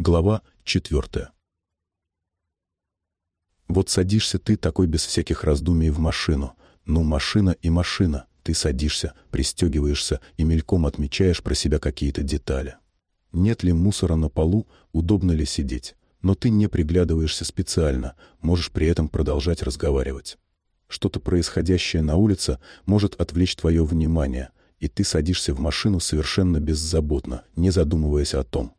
Глава четвертая. Вот садишься ты такой без всяких раздумий в машину. Ну, машина и машина. Ты садишься, пристегиваешься и мельком отмечаешь про себя какие-то детали. Нет ли мусора на полу, удобно ли сидеть. Но ты не приглядываешься специально, можешь при этом продолжать разговаривать. Что-то происходящее на улице может отвлечь твое внимание, и ты садишься в машину совершенно беззаботно, не задумываясь о том,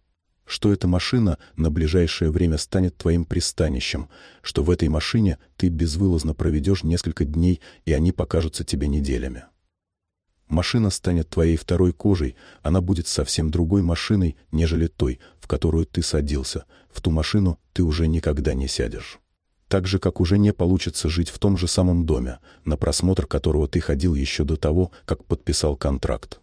что эта машина на ближайшее время станет твоим пристанищем, что в этой машине ты безвылазно проведешь несколько дней, и они покажутся тебе неделями. Машина станет твоей второй кожей, она будет совсем другой машиной, нежели той, в которую ты садился. В ту машину ты уже никогда не сядешь. Так же, как уже не получится жить в том же самом доме, на просмотр которого ты ходил еще до того, как подписал контракт.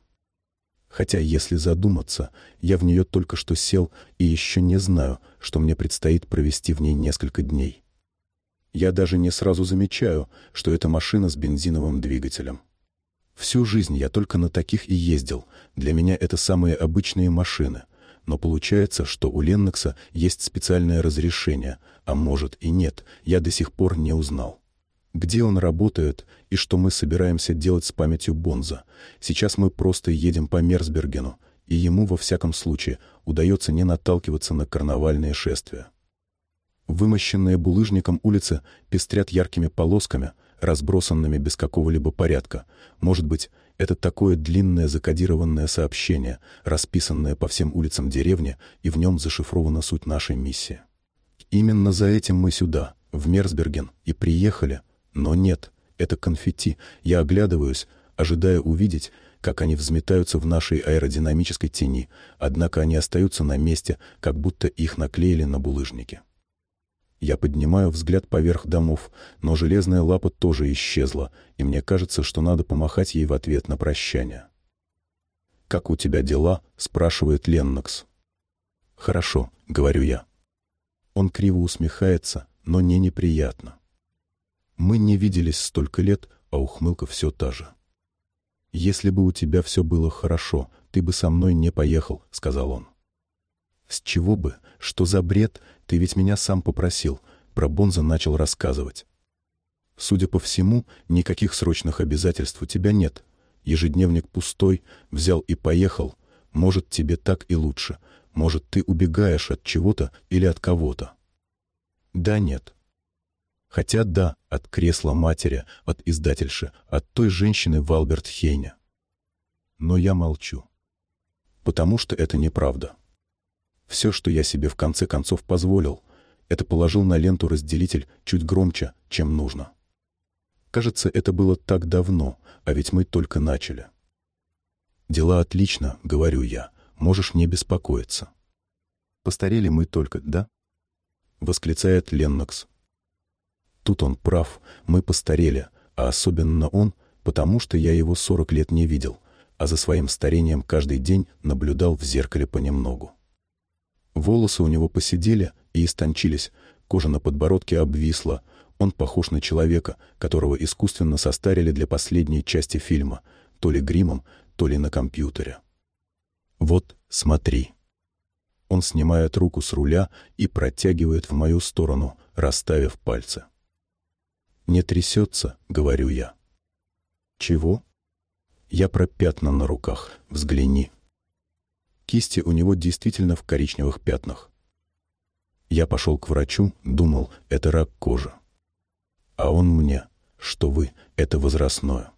Хотя, если задуматься, я в нее только что сел и еще не знаю, что мне предстоит провести в ней несколько дней. Я даже не сразу замечаю, что это машина с бензиновым двигателем. Всю жизнь я только на таких и ездил. Для меня это самые обычные машины. Но получается, что у Леннокса есть специальное разрешение, а может и нет, я до сих пор не узнал где он работает и что мы собираемся делать с памятью Бонза. Сейчас мы просто едем по Мерсбергену, и ему, во всяком случае, удается не наталкиваться на карнавальные шествия. Вымощенные булыжником улицы пестрят яркими полосками, разбросанными без какого-либо порядка. Может быть, это такое длинное закодированное сообщение, расписанное по всем улицам деревни, и в нем зашифрована суть нашей миссии. Именно за этим мы сюда, в Мерсберген, и приехали, но нет, это конфетти. Я оглядываюсь, ожидая увидеть, как они взметаются в нашей аэродинамической тени, однако они остаются на месте, как будто их наклеили на булыжники. Я поднимаю взгляд поверх домов, но железная лапа тоже исчезла, и мне кажется, что надо помахать ей в ответ на прощание. «Как у тебя дела?» — спрашивает Леннокс. «Хорошо», — говорю я. Он криво усмехается, но не неприятно. Мы не виделись столько лет, а ухмылка все та же. «Если бы у тебя все было хорошо, ты бы со мной не поехал», — сказал он. «С чего бы? Что за бред? Ты ведь меня сам попросил». Про Бонза начал рассказывать. «Судя по всему, никаких срочных обязательств у тебя нет. Ежедневник пустой, взял и поехал. Может, тебе так и лучше. Может, ты убегаешь от чего-то или от кого-то». «Да нет. Хотя да, от кресла матери, от издательши, от той женщины в Альберт Хейне. Но я молчу. Потому что это неправда. Все, что я себе в конце концов позволил, это положил на ленту разделитель чуть громче, чем нужно. Кажется, это было так давно, а ведь мы только начали. «Дела отлично», — говорю я, — «можешь не беспокоиться». «Постарели мы только, да?» — восклицает Леннокс, Тут он прав, мы постарели, а особенно он, потому что я его сорок лет не видел, а за своим старением каждый день наблюдал в зеркале понемногу. Волосы у него посидели и истончились, кожа на подбородке обвисла, он похож на человека, которого искусственно состарили для последней части фильма, то ли гримом, то ли на компьютере. «Вот, смотри». Он снимает руку с руля и протягивает в мою сторону, расставив пальцы. «Не трясется», — говорю я. «Чего?» «Я про пятна на руках. Взгляни». Кисти у него действительно в коричневых пятнах. Я пошел к врачу, думал, это рак кожи. А он мне, что вы, это возрастное.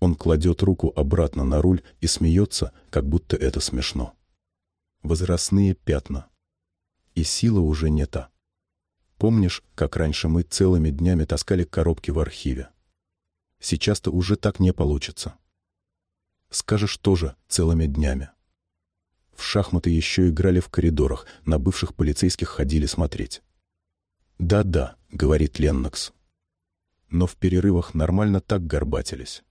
Он кладет руку обратно на руль и смеется, как будто это смешно. Возрастные пятна. И сила уже не та. Помнишь, как раньше мы целыми днями таскали коробки в архиве? Сейчас-то уже так не получится. Скажешь тоже целыми днями. В шахматы еще играли в коридорах, на бывших полицейских ходили смотреть. «Да-да», — говорит Леннокс. Но в перерывах нормально так горбатились.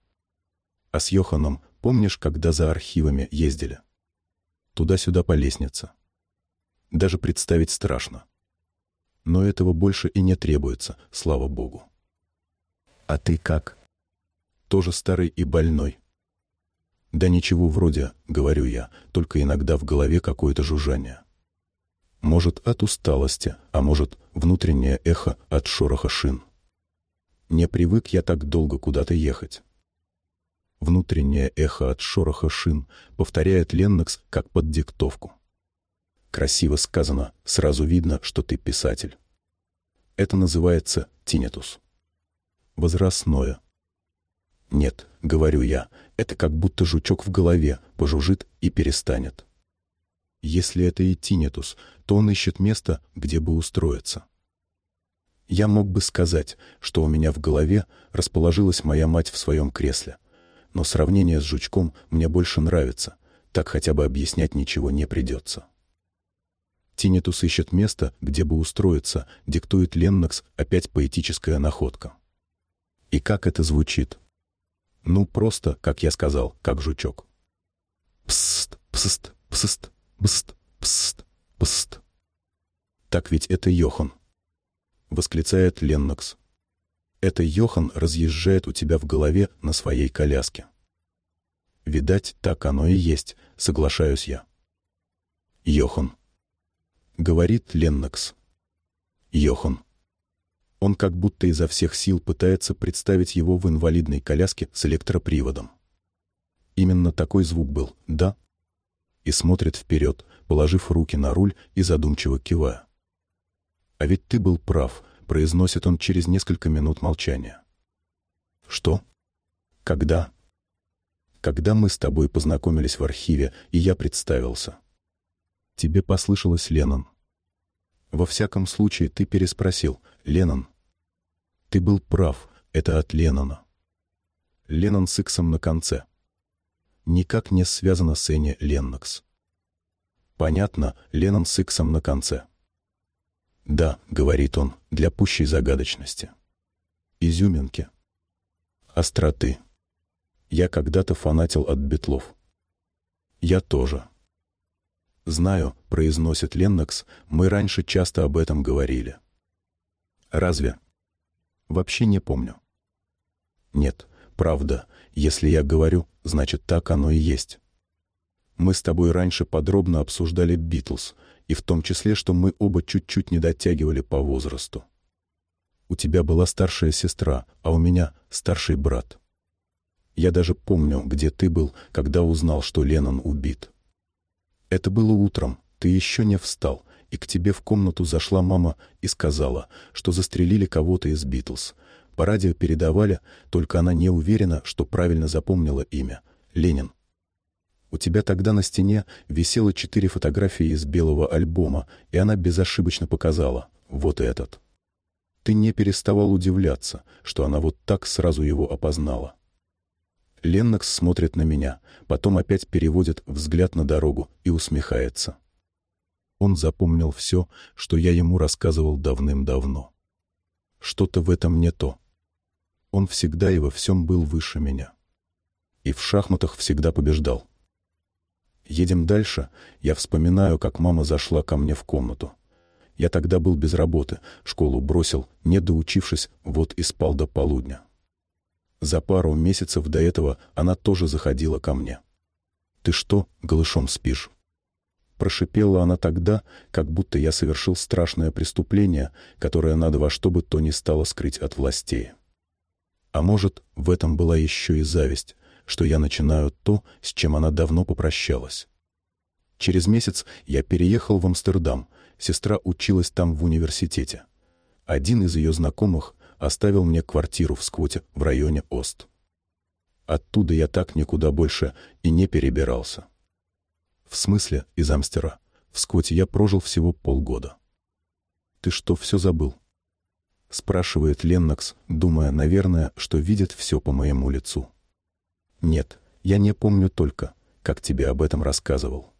А с Йоханом помнишь, когда за архивами ездили? Туда-сюда по лестнице. Даже представить страшно но этого больше и не требуется, слава богу. А ты как? Тоже старый и больной. Да ничего вроде, говорю я, только иногда в голове какое-то жужжание. Может, от усталости, а может, внутреннее эхо от шороха шин. Не привык я так долго куда-то ехать. Внутреннее эхо от шороха шин повторяет Леннокс как под диктовку. Красиво сказано, сразу видно, что ты писатель. Это называется тинетус. Возрастное. Нет, говорю я, это как будто жучок в голове пожужжит и перестанет. Если это и тинетус, то он ищет место, где бы устроиться. Я мог бы сказать, что у меня в голове расположилась моя мать в своем кресле, но сравнение с жучком мне больше нравится, так хотя бы объяснять ничего не придется. Тинетус ищет место, где бы устроиться, диктует Леннокс опять поэтическая находка. И как это звучит? Ну, просто, как я сказал, как жучок. Пст, пст, пст. Пст, пст, пст. Так ведь это Йохан. Восклицает Леннокс. Это Йохан разъезжает у тебя в голове на своей коляске. Видать, так оно и есть, соглашаюсь я. Йохан. Говорит Леннокс. Йохан. Он как будто изо всех сил пытается представить его в инвалидной коляске с электроприводом. Именно такой звук был, да? и смотрит вперед, положив руки на руль и задумчиво кивая. «А ведь ты был прав», — произносит он через несколько минут молчания. «Что? Когда?» «Когда мы с тобой познакомились в архиве, и я представился». «Тебе послышалось Леннон». «Во всяком случае, ты переспросил. Леннон». «Ты был прав. Это от Леннона». Леннон с иксом на конце никак не связано с Энни Леннокс. Понятно, Леннон с Иксом на конце. «Да», — говорит он, — «для пущей загадочности». Изюминки. Остроты. Я когда-то фанатил от битлов. Я тоже. Знаю, произносит Леннокс, мы раньше часто об этом говорили. Разве? Вообще не помню. Нет, правда, если я говорю, значит так оно и есть. Мы с тобой раньше подробно обсуждали Битлз, и в том числе, что мы оба чуть-чуть не дотягивали по возрасту. У тебя была старшая сестра, а у меня старший брат. Я даже помню, где ты был, когда узнал, что Леннон убит. Это было утром, ты еще не встал, и к тебе в комнату зашла мама и сказала, что застрелили кого-то из Битлз, по радио передавали, только она не уверена, что правильно запомнила имя. Ленин. У тебя тогда на стене висело четыре фотографии из белого альбома, и она безошибочно показала «вот этот». Ты не переставал удивляться, что она вот так сразу его опознала. Леннокс смотрит на меня, потом опять переводит взгляд на дорогу и усмехается. Он запомнил все, что я ему рассказывал давным-давно. Что-то в этом не то. Он всегда и во всем был выше меня. И в шахматах всегда побеждал. Едем дальше, я вспоминаю, как мама зашла ко мне в комнату. Я тогда был без работы, школу бросил, не доучившись, вот и спал до полудня. За пару месяцев до этого она тоже заходила ко мне. «Ты что, голышом спишь?» Прошипела она тогда, как будто я совершил страшное преступление, которое надо во что бы то ни стало скрыть от властей. А может, в этом была еще и зависть, что я начинаю то, с чем она давно попрощалась. Через месяц я переехал в Амстердам, сестра училась там в университете. Один из ее знакомых оставил мне квартиру в Сквоте в районе Ост. Оттуда я так никуда больше и не перебирался. В смысле, из Амстера. В Сквоте я прожил всего полгода. Ты что, все забыл? спрашивает Леннокс, думая, наверное, что видит все по моему лицу. Нет, я не помню только, как тебе об этом рассказывал.